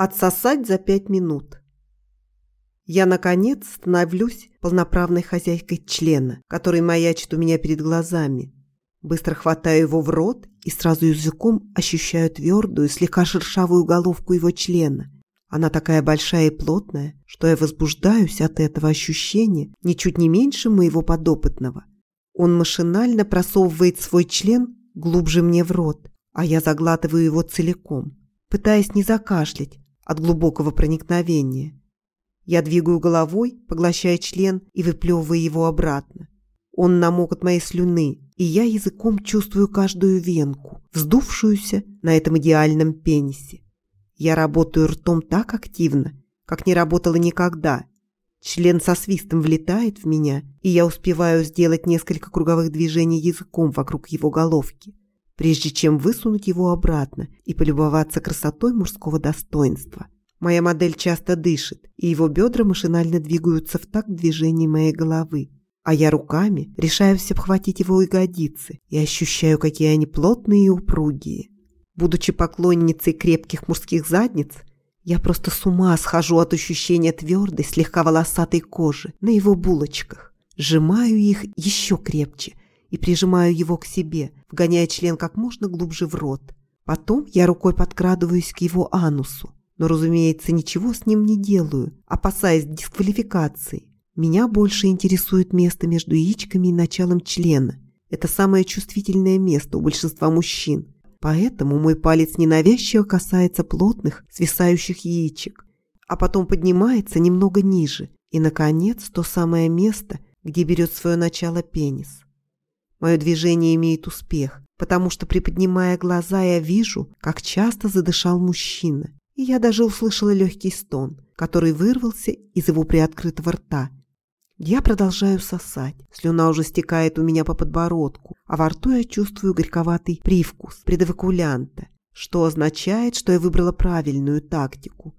Отсосать за пять минут. Я, наконец, становлюсь полноправной хозяйкой члена, который маячит у меня перед глазами. Быстро хватаю его в рот и сразу языком ощущаю твердую, слегка шершавую головку его члена. Она такая большая и плотная, что я возбуждаюсь от этого ощущения ничуть не меньше моего подопытного. Он машинально просовывает свой член глубже мне в рот, а я заглатываю его целиком, пытаясь не закашлять, от глубокого проникновения. Я двигаю головой, поглощая член и выплевывая его обратно. Он намок от моей слюны, и я языком чувствую каждую венку, вздувшуюся на этом идеальном пенисе. Я работаю ртом так активно, как не работала никогда. Член со свистом влетает в меня, и я успеваю сделать несколько круговых движений языком вокруг его головки прежде чем высунуть его обратно и полюбоваться красотой мужского достоинства. Моя модель часто дышит, и его бедра машинально двигаются в такт движений моей головы. А я руками решаюсь обхватить его ягодицы и ощущаю, какие они плотные и упругие. Будучи поклонницей крепких мужских задниц, я просто с ума схожу от ощущения твердой, слегка волосатой кожи на его булочках. Сжимаю их еще крепче – и прижимаю его к себе, вгоняя член как можно глубже в рот. Потом я рукой подкрадываюсь к его анусу, но, разумеется, ничего с ним не делаю, опасаясь дисквалификации. Меня больше интересует место между яичками и началом члена. Это самое чувствительное место у большинства мужчин. Поэтому мой палец ненавязчиво касается плотных, свисающих яичек, а потом поднимается немного ниже. И, наконец, то самое место, где берет свое начало пенис. Мое движение имеет успех, потому что, приподнимая глаза, я вижу, как часто задышал мужчина. И я даже услышала легкий стон, который вырвался из его приоткрытого рта. Я продолжаю сосать. Слюна уже стекает у меня по подбородку, а во рту я чувствую горьковатый привкус предовакулянта, что означает, что я выбрала правильную тактику.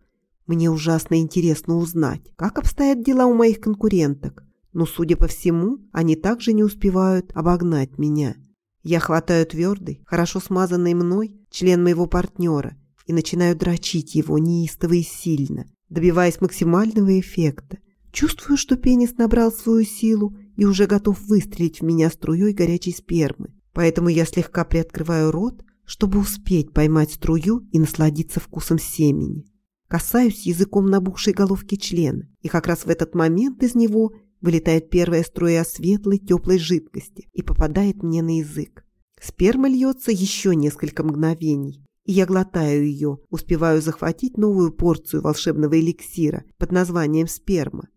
Мне ужасно интересно узнать, как обстоят дела у моих конкуренток. Но, судя по всему, они также не успевают обогнать меня. Я хватаю твердый, хорошо смазанный мной, член моего партнера и начинаю дрочить его неистово и сильно, добиваясь максимального эффекта. Чувствую, что пенис набрал свою силу и уже готов выстрелить в меня струей горячей спермы. Поэтому я слегка приоткрываю рот, чтобы успеть поймать струю и насладиться вкусом семени. Касаюсь языком набухшей головки члена, и как раз в этот момент из него Вылетает первая струя светлой, теплой жидкости и попадает мне на язык. Сперма льется еще несколько мгновений, и я глотаю ее, успеваю захватить новую порцию волшебного эликсира под названием сперма.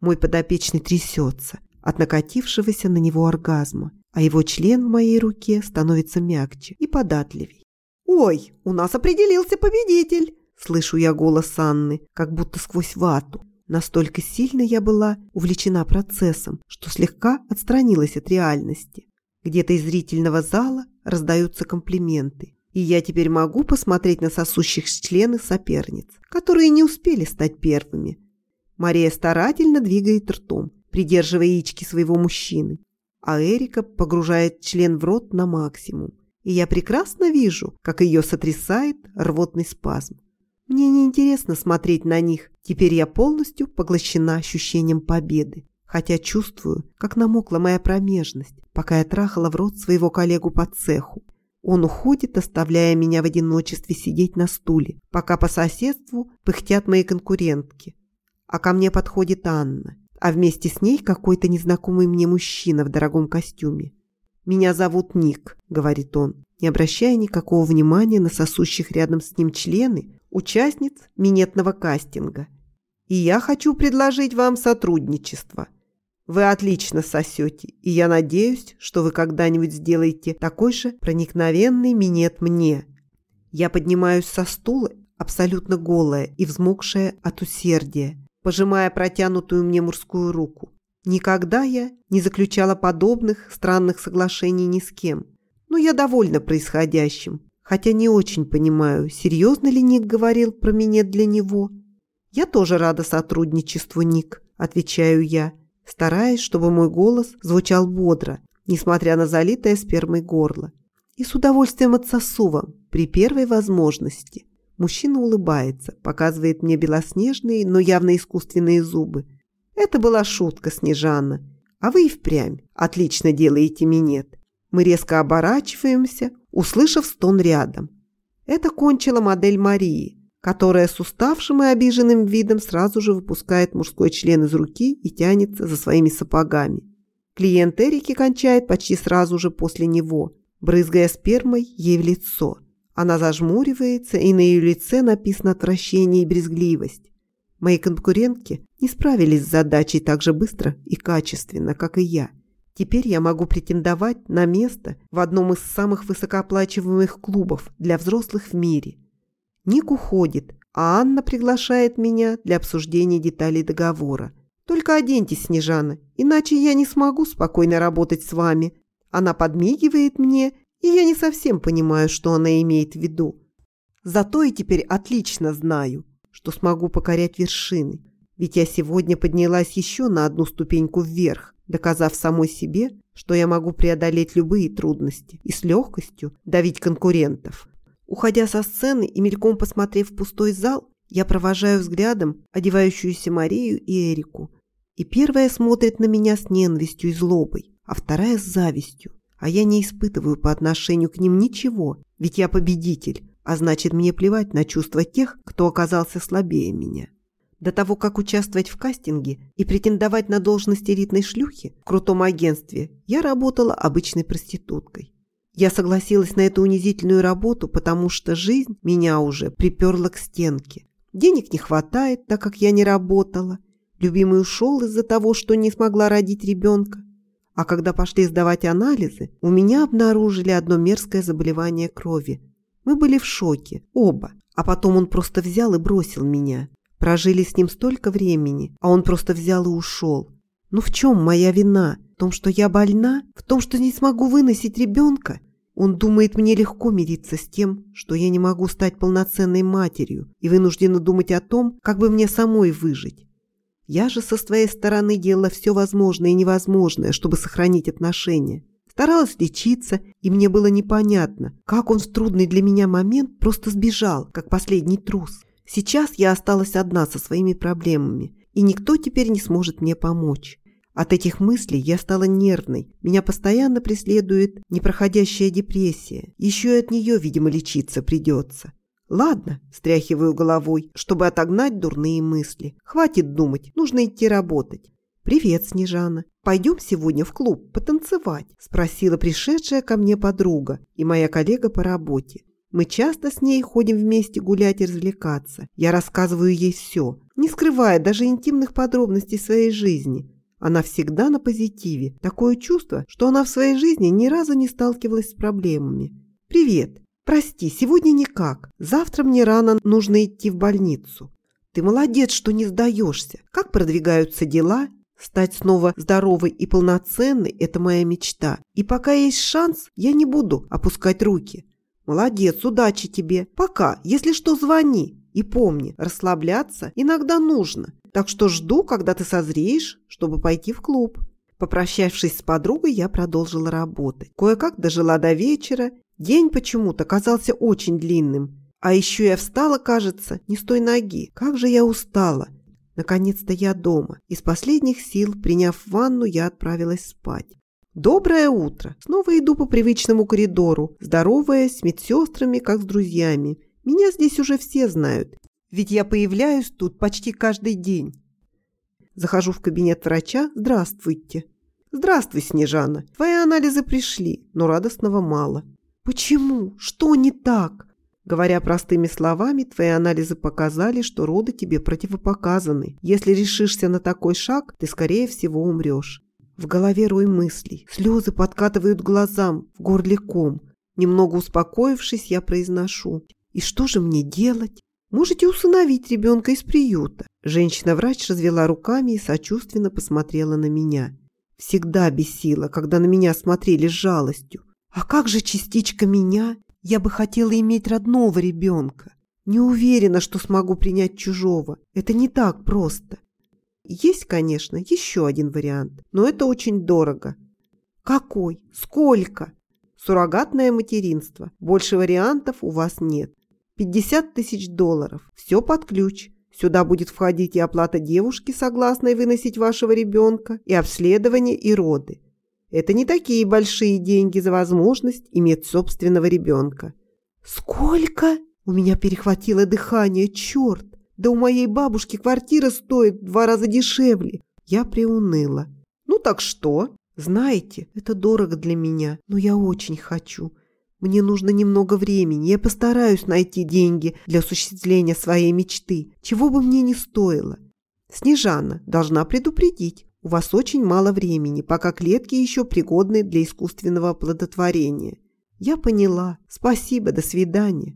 Мой подопечный трясется от накатившегося на него оргазма, а его член в моей руке становится мягче и податливей. «Ой, у нас определился победитель!» Слышу я голос Анны, как будто сквозь вату. Настолько сильно я была увлечена процессом, что слегка отстранилась от реальности. Где-то из зрительного зала раздаются комплименты, и я теперь могу посмотреть на сосущих члены соперниц, которые не успели стать первыми. Мария старательно двигает ртом, придерживая яички своего мужчины, а Эрика погружает член в рот на максимум, и я прекрасно вижу, как ее сотрясает рвотный спазм. Мне неинтересно смотреть на них. Теперь я полностью поглощена ощущением победы. Хотя чувствую, как намокла моя промежность, пока я трахала в рот своего коллегу по цеху. Он уходит, оставляя меня в одиночестве сидеть на стуле, пока по соседству пыхтят мои конкурентки. А ко мне подходит Анна, а вместе с ней какой-то незнакомый мне мужчина в дорогом костюме. «Меня зовут Ник», — говорит он, не обращая никакого внимания на сосущих рядом с ним члены, участниц минетного кастинга. И я хочу предложить вам сотрудничество. Вы отлично сосете, и я надеюсь, что вы когда-нибудь сделаете такой же проникновенный минет мне. Я поднимаюсь со стула, абсолютно голая и взмокшая от усердия, пожимая протянутую мне мужскую руку. Никогда я не заключала подобных странных соглашений ни с кем, но я довольна происходящим хотя не очень понимаю, серьезно ли Ник говорил про меня для него. «Я тоже рада сотрудничеству, Ник», – отвечаю я, стараясь, чтобы мой голос звучал бодро, несмотря на залитое спермой горло. «И с удовольствием отсосу вам при первой возможности. Мужчина улыбается, показывает мне белоснежные, но явно искусственные зубы. Это была шутка, Снежана. А вы и впрямь отлично делаете минет. Мы резко оборачиваемся, услышав стон рядом. Это кончила модель Марии, которая с уставшим и обиженным видом сразу же выпускает мужской член из руки и тянется за своими сапогами. Клиент Эрики кончает почти сразу же после него, брызгая спермой ей в лицо. Она зажмуривается, и на ее лице написано отвращение и брезгливость. Мои конкурентки не справились с задачей так же быстро и качественно, как и я. Теперь я могу претендовать на место в одном из самых высокооплачиваемых клубов для взрослых в мире. Ник уходит, а Анна приглашает меня для обсуждения деталей договора. Только оденьтесь, Снежана, иначе я не смогу спокойно работать с вами. Она подмигивает мне, и я не совсем понимаю, что она имеет в виду. Зато и теперь отлично знаю, что смогу покорять вершины. Ведь я сегодня поднялась еще на одну ступеньку вверх, доказав самой себе, что я могу преодолеть любые трудности и с легкостью давить конкурентов. Уходя со сцены и мельком посмотрев в пустой зал, я провожаю взглядом одевающуюся Марию и Эрику. И первая смотрит на меня с ненавистью и злобой, а вторая с завистью. А я не испытываю по отношению к ним ничего, ведь я победитель, а значит мне плевать на чувства тех, кто оказался слабее меня. До того, как участвовать в кастинге и претендовать на должность элитной шлюхи в крутом агентстве, я работала обычной проституткой. Я согласилась на эту унизительную работу, потому что жизнь меня уже приперла к стенке. Денег не хватает, так как я не работала. Любимый ушел из-за того, что не смогла родить ребенка. А когда пошли сдавать анализы, у меня обнаружили одно мерзкое заболевание крови. Мы были в шоке, оба. А потом он просто взял и бросил меня. Прожили с ним столько времени, а он просто взял и ушел. Ну в чем моя вина? В том, что я больна? В том, что не смогу выносить ребенка? Он думает, мне легко мириться с тем, что я не могу стать полноценной матерью и вынуждена думать о том, как бы мне самой выжить. Я же со своей стороны делала все возможное и невозможное, чтобы сохранить отношения. Старалась лечиться, и мне было непонятно, как он в трудный для меня момент просто сбежал, как последний трус. Сейчас я осталась одна со своими проблемами, и никто теперь не сможет мне помочь. От этих мыслей я стала нервной. Меня постоянно преследует непроходящая депрессия. Еще и от нее, видимо, лечиться придется. Ладно, стряхиваю головой, чтобы отогнать дурные мысли. Хватит думать, нужно идти работать. «Привет, Снежана. Пойдем сегодня в клуб потанцевать?» – спросила пришедшая ко мне подруга и моя коллега по работе. Мы часто с ней ходим вместе гулять и развлекаться. Я рассказываю ей все, не скрывая даже интимных подробностей своей жизни. Она всегда на позитиве. Такое чувство, что она в своей жизни ни разу не сталкивалась с проблемами. «Привет. Прости, сегодня никак. Завтра мне рано нужно идти в больницу. Ты молодец, что не сдаешься. Как продвигаются дела? Стать снова здоровой и полноценной – это моя мечта. И пока есть шанс, я не буду опускать руки. Молодец, удачи тебе. Пока. Если что, звони. И помни, расслабляться иногда нужно. Так что жду, когда ты созреешь, чтобы пойти в клуб. Попрощавшись с подругой, я продолжила работать. Кое-как дожила до вечера. День почему-то казался очень длинным. А еще я встала, кажется, не с той ноги. Как же я устала. Наконец-то я дома. Из последних сил, приняв ванну, я отправилась спать. Доброе утро. Снова иду по привычному коридору, здороваясь с медсестрами, как с друзьями. Меня здесь уже все знают. Ведь я появляюсь тут почти каждый день. Захожу в кабинет врача. Здравствуйте. Здравствуй, Снежана. Твои анализы пришли, но радостного мало. Почему? Что не так? Говоря простыми словами, твои анализы показали, что роды тебе противопоказаны. Если решишься на такой шаг, ты, скорее всего, умрешь. В голове рой мыслей. Слезы подкатывают глазам, в горле ком. Немного успокоившись, я произношу. И что же мне делать? Можете усыновить ребенка из приюта. Женщина-врач развела руками и сочувственно посмотрела на меня. Всегда бесила, когда на меня смотрели с жалостью. А как же частичка меня? Я бы хотела иметь родного ребенка. Не уверена, что смогу принять чужого. Это не так просто. Есть, конечно, еще один вариант, но это очень дорого. Какой? Сколько? Суррогатное материнство. Больше вариантов у вас нет. 50 тысяч долларов. Все под ключ. Сюда будет входить и оплата девушки, согласной выносить вашего ребенка, и обследование, и роды. Это не такие большие деньги за возможность иметь собственного ребенка. «Сколько?» У меня перехватило дыхание. «Черт! Да у моей бабушки квартира стоит в два раза дешевле!» Я приуныла. «Ну так что?» «Знаете, это дорого для меня, но я очень хочу. Мне нужно немного времени. Я постараюсь найти деньги для осуществления своей мечты, чего бы мне ни стоило. Снежана должна предупредить. У вас очень мало времени, пока клетки еще пригодны для искусственного оплодотворения. Я поняла. Спасибо, до свидания.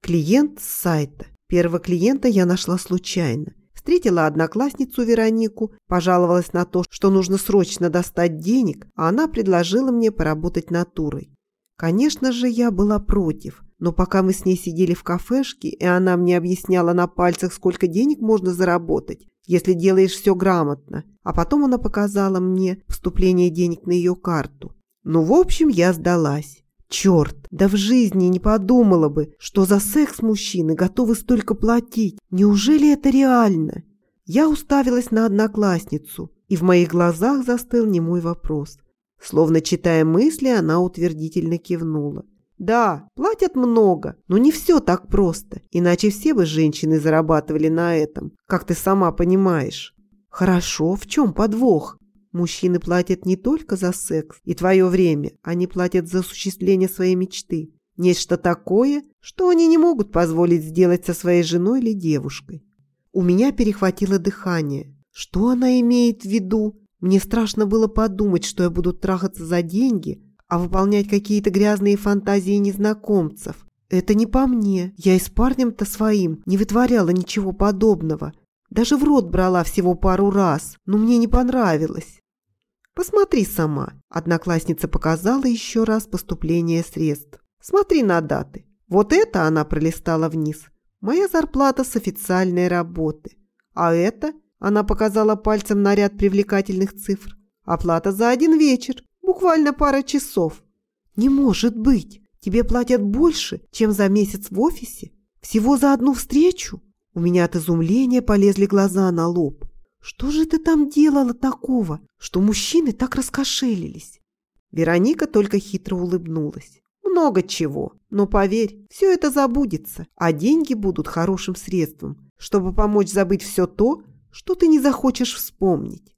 Клиент с сайта. Первого клиента я нашла случайно. Встретила одноклассницу Веронику, пожаловалась на то, что нужно срочно достать денег, а она предложила мне поработать натурой. Конечно же, я была против, но пока мы с ней сидели в кафешке, и она мне объясняла на пальцах, сколько денег можно заработать, если делаешь все грамотно, а потом она показала мне вступление денег на ее карту. Ну, в общем, я сдалась. Черт, да в жизни не подумала бы, что за секс мужчины готовы столько платить. Неужели это реально? Я уставилась на одноклассницу, и в моих глазах застыл немой вопрос. Словно читая мысли, она утвердительно кивнула. Да, платят много, но не все так просто, иначе все бы женщины зарабатывали на этом, как ты сама понимаешь. Хорошо, в чем подвох? Мужчины платят не только за секс и твое время, они платят за осуществление своей мечты. Нечто такое, что они не могут позволить сделать со своей женой или девушкой. У меня перехватило дыхание. Что она имеет в виду? Мне страшно было подумать, что я буду трахаться за деньги, а выполнять какие-то грязные фантазии незнакомцев. Это не по мне. Я и с парнем-то своим не вытворяла ничего подобного. Даже в рот брала всего пару раз, но мне не понравилось. Посмотри сама. Одноклассница показала еще раз поступление средств. Смотри на даты. Вот это она пролистала вниз. Моя зарплата с официальной работы. А это она показала пальцем на ряд привлекательных цифр. Оплата за один вечер. Буквально пара часов. Не может быть. Тебе платят больше, чем за месяц в офисе? Всего за одну встречу? У меня от изумления полезли глаза на лоб. Что же ты там делала такого, что мужчины так раскошелились? Вероника только хитро улыбнулась. Много чего, но поверь, все это забудется, а деньги будут хорошим средством, чтобы помочь забыть все то, что ты не захочешь вспомнить.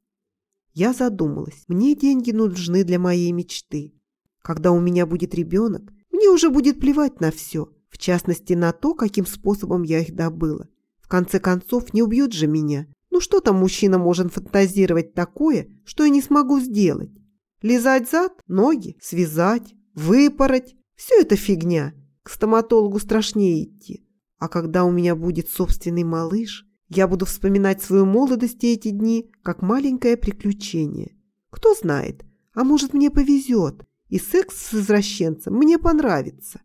Я задумалась, мне деньги нужны для моей мечты. Когда у меня будет ребенок, мне уже будет плевать на все, в частности на то, каким способом я их добыла. В конце концов, не убьют же меня, ну что там мужчина может фантазировать такое, что я не смогу сделать? Лизать зад, ноги, связать, выпороть – все это фигня. К стоматологу страшнее идти. А когда у меня будет собственный малыш, я буду вспоминать свою молодость и эти дни как маленькое приключение. Кто знает, а может мне повезет, и секс с извращенцем мне понравится.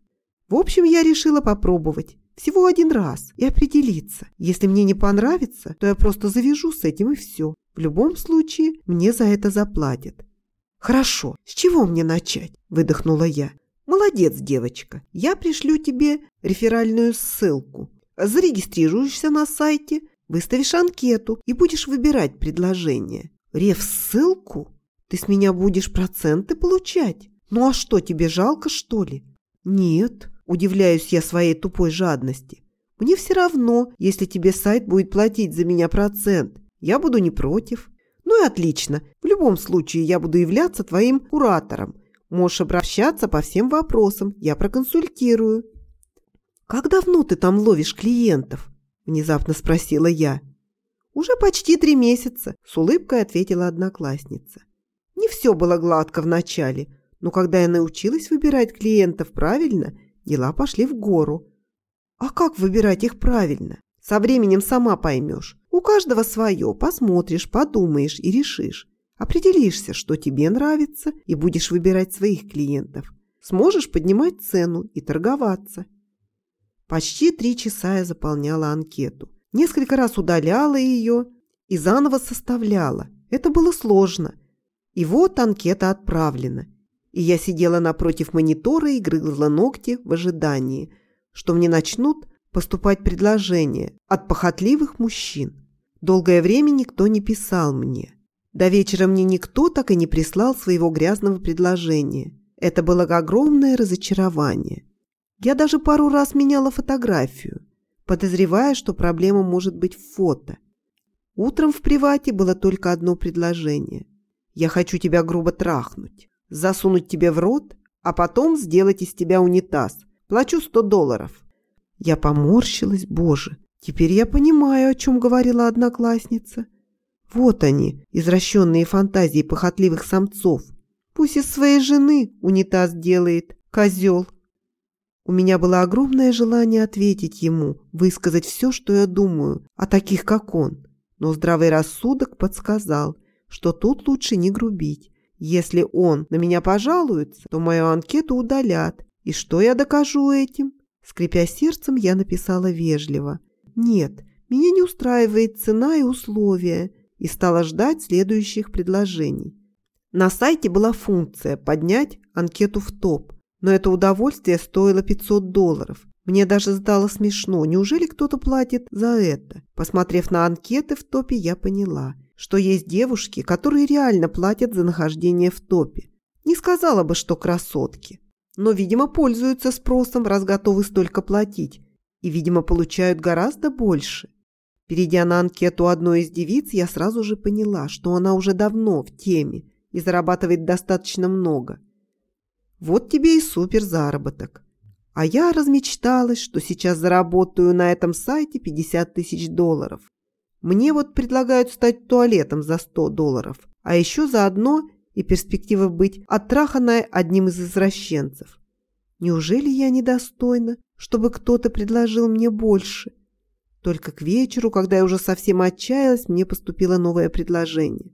В общем, я решила попробовать. Всего один раз и определиться. Если мне не понравится, то я просто завяжу с этим и все. В любом случае, мне за это заплатят. «Хорошо, с чего мне начать?» – выдохнула я. «Молодец, девочка. Я пришлю тебе реферальную ссылку. Зарегистрируешься на сайте, выставишь анкету и будешь выбирать предложение. Реф-ссылку? Ты с меня будешь проценты получать? Ну а что, тебе жалко, что ли?» «Нет», Удивляюсь я своей тупой жадности. Мне все равно, если тебе сайт будет платить за меня процент. Я буду не против. Ну и отлично. В любом случае я буду являться твоим куратором. Можешь обращаться по всем вопросам. Я проконсультирую. «Как давно ты там ловишь клиентов?» – внезапно спросила я. «Уже почти три месяца», – с улыбкой ответила одноклассница. Не все было гладко вначале, но когда я научилась выбирать клиентов правильно – дела пошли в гору. А как выбирать их правильно? Со временем сама поймешь. У каждого свое. Посмотришь, подумаешь и решишь. Определишься, что тебе нравится, и будешь выбирать своих клиентов. Сможешь поднимать цену и торговаться. Почти три часа я заполняла анкету. Несколько раз удаляла ее и заново составляла. Это было сложно. И вот анкета отправлена и я сидела напротив монитора и грызла ногти в ожидании. что мне начнут поступать предложения от похотливых мужчин. Долгое время никто не писал мне. До вечера мне никто так и не прислал своего грязного предложения. Это было огромное разочарование. Я даже пару раз меняла фотографию, подозревая, что проблема может быть в фото. Утром в привате было только одно предложение. «Я хочу тебя грубо трахнуть, засунуть тебе в рот, а потом сделать из тебя унитаз. Плачу сто долларов». Я поморщилась, боже, теперь я понимаю, о чем говорила одноклассница. Вот они, извращенные фантазии похотливых самцов. Пусть из своей жены унитаз делает, козел. У меня было огромное желание ответить ему, высказать все, что я думаю, о таких, как он. Но здравый рассудок подсказал, что тут лучше не грубить. Если он на меня пожалуется, то мою анкету удалят. И что я докажу этим? Скрипя сердцем, я написала вежливо. Нет, меня не устраивает цена и условия. И стала ждать следующих предложений. На сайте была функция «Поднять анкету в топ». Но это удовольствие стоило 500 долларов. Мне даже стало смешно. Неужели кто-то платит за это? Посмотрев на анкеты в топе, я поняла, что есть девушки, которые реально платят за нахождение в топе. Не сказала бы, что красотки. Но, видимо, пользуются спросом, раз готовы столько платить. И, видимо, получают гораздо больше. Перейдя на анкету одной из девиц, я сразу же поняла, что она уже давно в теме и зарабатывает достаточно много. Вот тебе и супер заработок. А я размечталась, что сейчас заработаю на этом сайте 50 тысяч долларов. Мне вот предлагают стать туалетом за 100 долларов, а еще заодно и перспектива быть оттраханной одним из извращенцев. Неужели я недостойна, чтобы кто-то предложил мне больше? Только к вечеру, когда я уже совсем отчаялась, мне поступило новое предложение.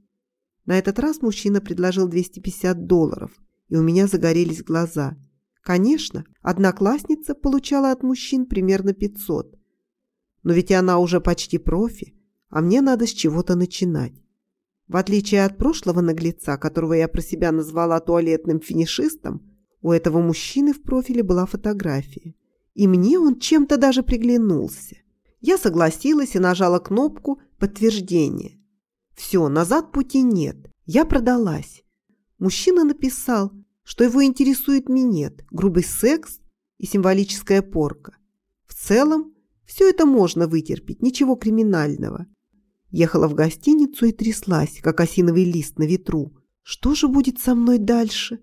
На этот раз мужчина предложил 250 долларов – и у меня загорелись глаза. Конечно, одноклассница получала от мужчин примерно 500. Но ведь она уже почти профи, а мне надо с чего-то начинать. В отличие от прошлого наглеца, которого я про себя назвала туалетным финишистом, у этого мужчины в профиле была фотография. И мне он чем-то даже приглянулся. Я согласилась и нажала кнопку «Подтверждение». Все, назад пути нет. Я продалась. Мужчина написал, что его интересует минет, грубый секс и символическая порка. В целом, все это можно вытерпеть, ничего криминального. Ехала в гостиницу и тряслась, как осиновый лист на ветру. Что же будет со мной дальше?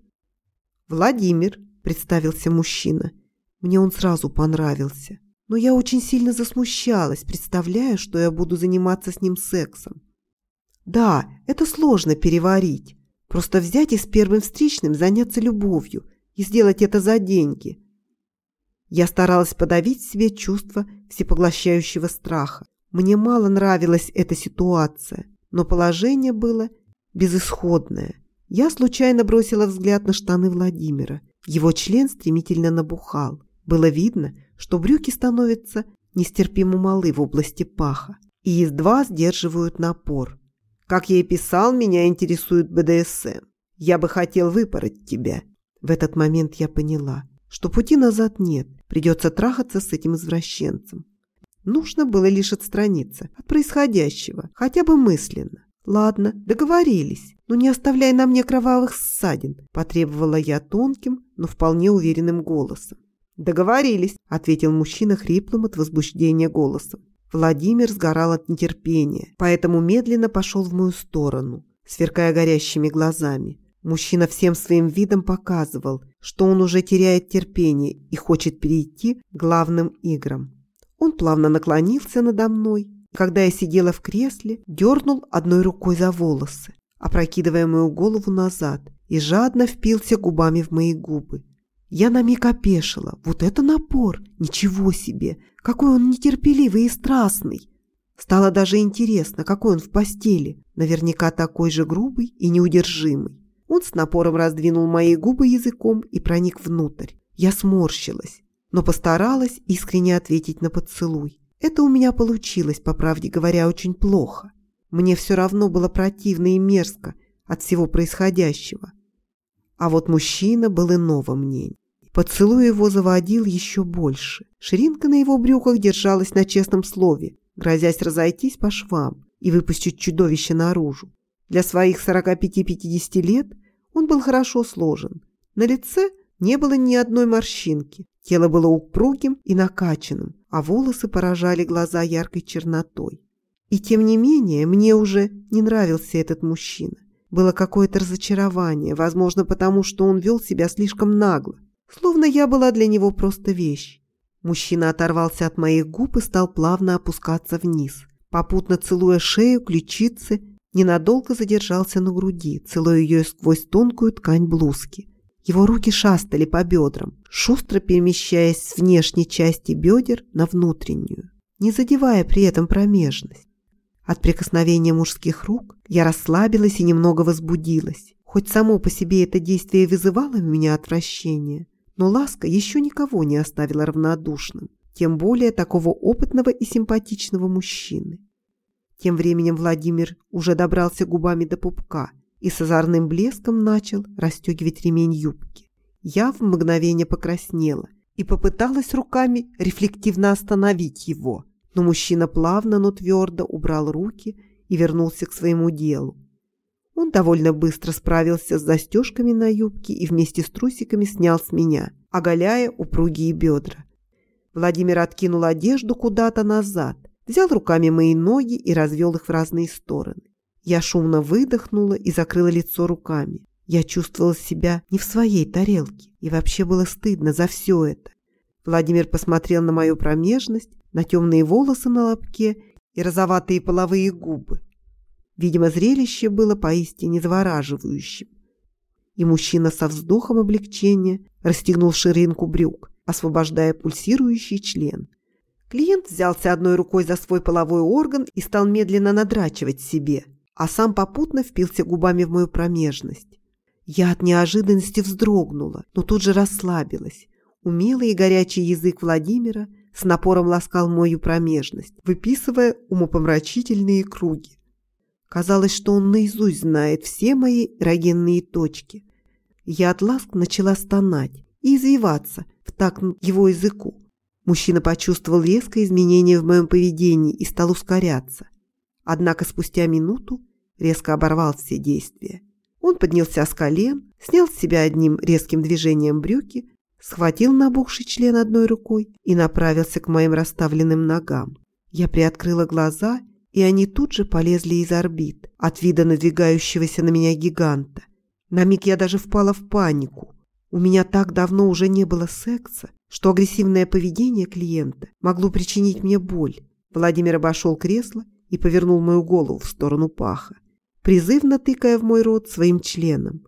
«Владимир», — представился мужчина. Мне он сразу понравился. Но я очень сильно засмущалась, представляя, что я буду заниматься с ним сексом. Да, это сложно переварить. Просто взять и с первым встречным заняться любовью и сделать это за деньги. Я старалась подавить в себе чувство всепоглощающего страха. Мне мало нравилась эта ситуация, но положение было безысходное. Я случайно бросила взгляд на штаны Владимира. Его член стремительно набухал. Было видно, что брюки становятся нестерпимо малы в области паха и едва сдерживают напор. Как я и писал, меня интересует БДСМ. Я бы хотел выпороть тебя. В этот момент я поняла, что пути назад нет. Придется трахаться с этим извращенцем. Нужно было лишь отстраниться от происходящего, хотя бы мысленно. «Ладно, договорились, но не оставляй на мне кровавых ссадин», потребовала я тонким, но вполне уверенным голосом. «Договорились», — ответил мужчина хриплым от возбуждения голосом. Владимир сгорал от нетерпения, поэтому медленно пошел в мою сторону, сверкая горящими глазами. Мужчина всем своим видом показывал, что он уже теряет терпение и хочет перейти к главным играм. Он плавно наклонился надо мной, когда я сидела в кресле, дернул одной рукой за волосы, опрокидывая мою голову назад, и жадно впился губами в мои губы. Я на миг опешила. Вот это напор! Ничего себе! Какой он нетерпеливый и страстный! Стало даже интересно, какой он в постели. Наверняка такой же грубый и неудержимый. Он с напором раздвинул мои губы языком и проник внутрь. Я сморщилась, но постаралась искренне ответить на поцелуй. Это у меня получилось, по правде говоря, очень плохо. Мне все равно было противно и мерзко от всего происходящего. А вот мужчина был иного мнения. Поцелуй его заводил еще больше. Ширинка на его брюках держалась на честном слове, грозясь разойтись по швам и выпустить чудовище наружу. Для своих 45-50 лет он был хорошо сложен. На лице не было ни одной морщинки. Тело было упругим и накачанным, а волосы поражали глаза яркой чернотой. И тем не менее, мне уже не нравился этот мужчина. Было какое-то разочарование, возможно, потому что он вел себя слишком нагло, словно я была для него просто вещь. Мужчина оторвался от моих губ и стал плавно опускаться вниз, попутно целуя шею, ключицы, ненадолго задержался на груди, целуя ее сквозь тонкую ткань блузки. Его руки шастали по бедрам, шустро перемещаясь с внешней части бедер на внутреннюю, не задевая при этом промежность. От прикосновения мужских рук я расслабилась и немного возбудилась. Хоть само по себе это действие вызывало в меня отвращение, но ласка еще никого не оставила равнодушным, тем более такого опытного и симпатичного мужчины. Тем временем Владимир уже добрался губами до пупка и с озорным блеском начал расстегивать ремень юбки. Я в мгновение покраснела и попыталась руками рефлективно остановить его, но мужчина плавно, но твердо убрал руки и вернулся к своему делу. Он довольно быстро справился с застежками на юбке и вместе с трусиками снял с меня, оголяя упругие бедра. Владимир откинул одежду куда-то назад, взял руками мои ноги и развел их в разные стороны. Я шумно выдохнула и закрыла лицо руками. Я чувствовала себя не в своей тарелке, и вообще было стыдно за все это. Владимир посмотрел на мою промежность, на темные волосы на лобке и розоватые половые губы. Видимо, зрелище было поистине завораживающим. И мужчина со вздохом облегчения расстегнул ширинку брюк, освобождая пульсирующий член. Клиент взялся одной рукой за свой половой орган и стал медленно надрачивать себе – а сам попутно впился губами в мою промежность. Я от неожиданности вздрогнула, но тут же расслабилась. Умелый и горячий язык Владимира с напором ласкал мою промежность, выписывая умопомрачительные круги. Казалось, что он наизусть знает все мои эрогенные точки. Я от ласк начала стонать и извиваться в такт его языку. Мужчина почувствовал резкое изменение в моем поведении и стал ускоряться. Однако спустя минуту резко оборвал все действия. Он поднялся с колен, снял с себя одним резким движением брюки, схватил набухший член одной рукой и направился к моим расставленным ногам. Я приоткрыла глаза, и они тут же полезли из орбит от вида надвигающегося на меня гиганта. На миг я даже впала в панику. У меня так давно уже не было секса, что агрессивное поведение клиента могло причинить мне боль. Владимир обошел кресло и повернул мою голову в сторону паха, призывно тыкая в мой рот своим членом.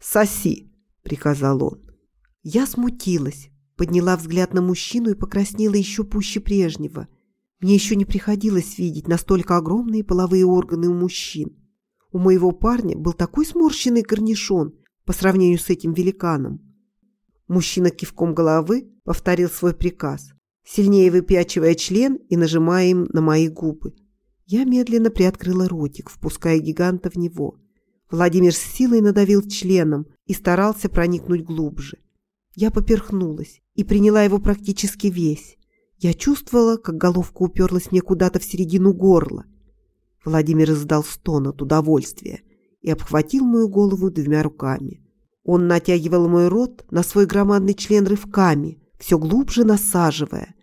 «Соси!» — приказал он. Я смутилась, подняла взгляд на мужчину и покраснела еще пуще прежнего. Мне еще не приходилось видеть настолько огромные половые органы у мужчин. У моего парня был такой сморщенный корнишон по сравнению с этим великаном. Мужчина кивком головы повторил свой приказ, сильнее выпячивая член и нажимая им на мои губы. Я медленно приоткрыла ротик, впуская гиганта в него. Владимир с силой надавил членом и старался проникнуть глубже. Я поперхнулась и приняла его практически весь. Я чувствовала, как головка уперлась мне куда-то в середину горла. Владимир издал стон от удовольствия и обхватил мою голову двумя руками. Он натягивал мой рот на свой громадный член рывками, все глубже насаживая,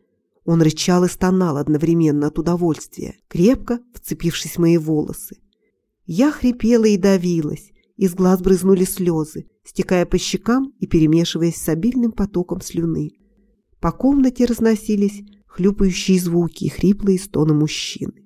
он рычал и стонал одновременно от удовольствия, крепко вцепившись в мои волосы. Я хрипела и давилась, из глаз брызнули слезы, стекая по щекам и перемешиваясь с обильным потоком слюны. По комнате разносились хлюпающие звуки и хриплые стоны мужчины.